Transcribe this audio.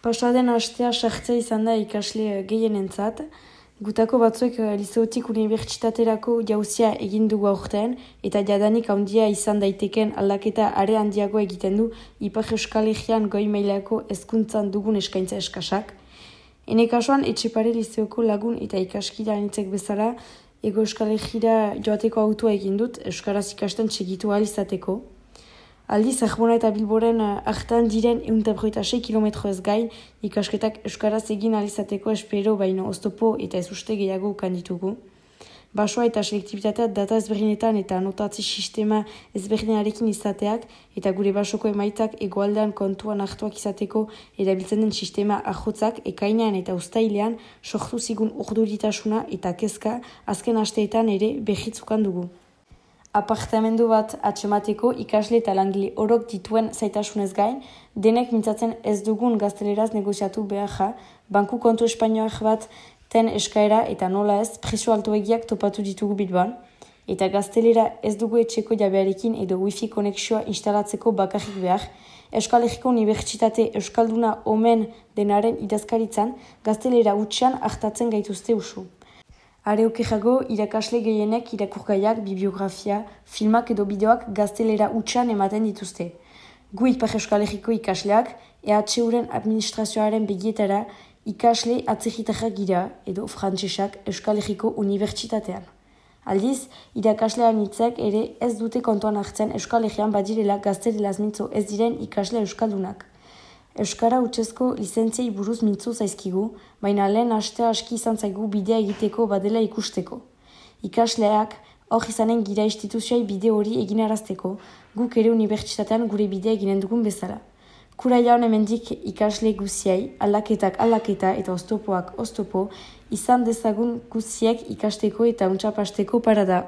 Pasaden astea sartzea izan da ikasle gehienentzat. Gutako batzuek eh, Lizeotik Unibertsitaterako jauzia egin dugu aurten eta jadanik handia izan daiteken aldaketa are handiago egiten du Ipar Euskal Egean goi mailako ezkuntzan dugun eskaintza eskasak. Hene kasuan, etxepare Lizeoko lagun eta ikaskira anitzek bezala, Ego Euskal Egira joateko autua egin dut Euskaraz ikasten txegitu izateko. Aldiz, Arbona eta Bilboren uh, hartan diren euntabroita 6 kilometro ez gain, ikasketak Euskaraz egin alizateko espero baino oztopo eta ez uste gehiago ukanditugu. Basoa eta selektibitatea data ezberdinetan eta anotatzi sistema ezberdinarekin izateak eta gure basoko emaitak egoaldean kontuan hartuak izateko erabiltzen den sistema ahotzak ekainean eta ustailean sortu zigun urduritasuna eta kezka azken asteetan ere behitzukan dugu apartamendu bat atxemateko ikasle eta langile orok dituen zaitasunez gain, denek mintzatzen ez dugun gazteleraz negoziatu behar banku kontu espainoak bat ten eskaera eta nola ez preso altoegiak topatu ditugu bilban, eta gaztelera ez dugu etxeko jabearekin edo wifi konexioa instalatzeko bakarrik behar, Euskal Herriko Unibertsitate Euskalduna omen denaren idazkaritzan gaztelera utxan hartatzen gaituzte usu. Are okejago, irakasle gehienek irakurgaiak, bibliografia, filmak edo bideoak gaztelera utxan ematen dituzte. Gu Ipar Euskal Herriko ikasleak, EHUren administrazioaren begietara ikasle atzegitarrak gira edo frantsesak Euskal Herriko Unibertsitatean. Aldiz, irakaslean hitzek ere ez dute kontuan hartzen Euskal Herrian badirela gaztelelaz mintzo ez diren ikasle Euskaldunak. Euskara utxezko lizentziei buruz mintzu zaizkigu, baina lehen aste aski izan zaigu bidea egiteko badela ikusteko. Ikasleak, hor izanen gira instituzioai bide hori eginarazteko, guk ere unibertsitatean gure bidea eginen dugun bezala. Kura jaun hemendik ikasle guziai, alaketak alaketa eta oztopoak oztopo, izan dezagun guziek ikasteko eta untxapasteko parada.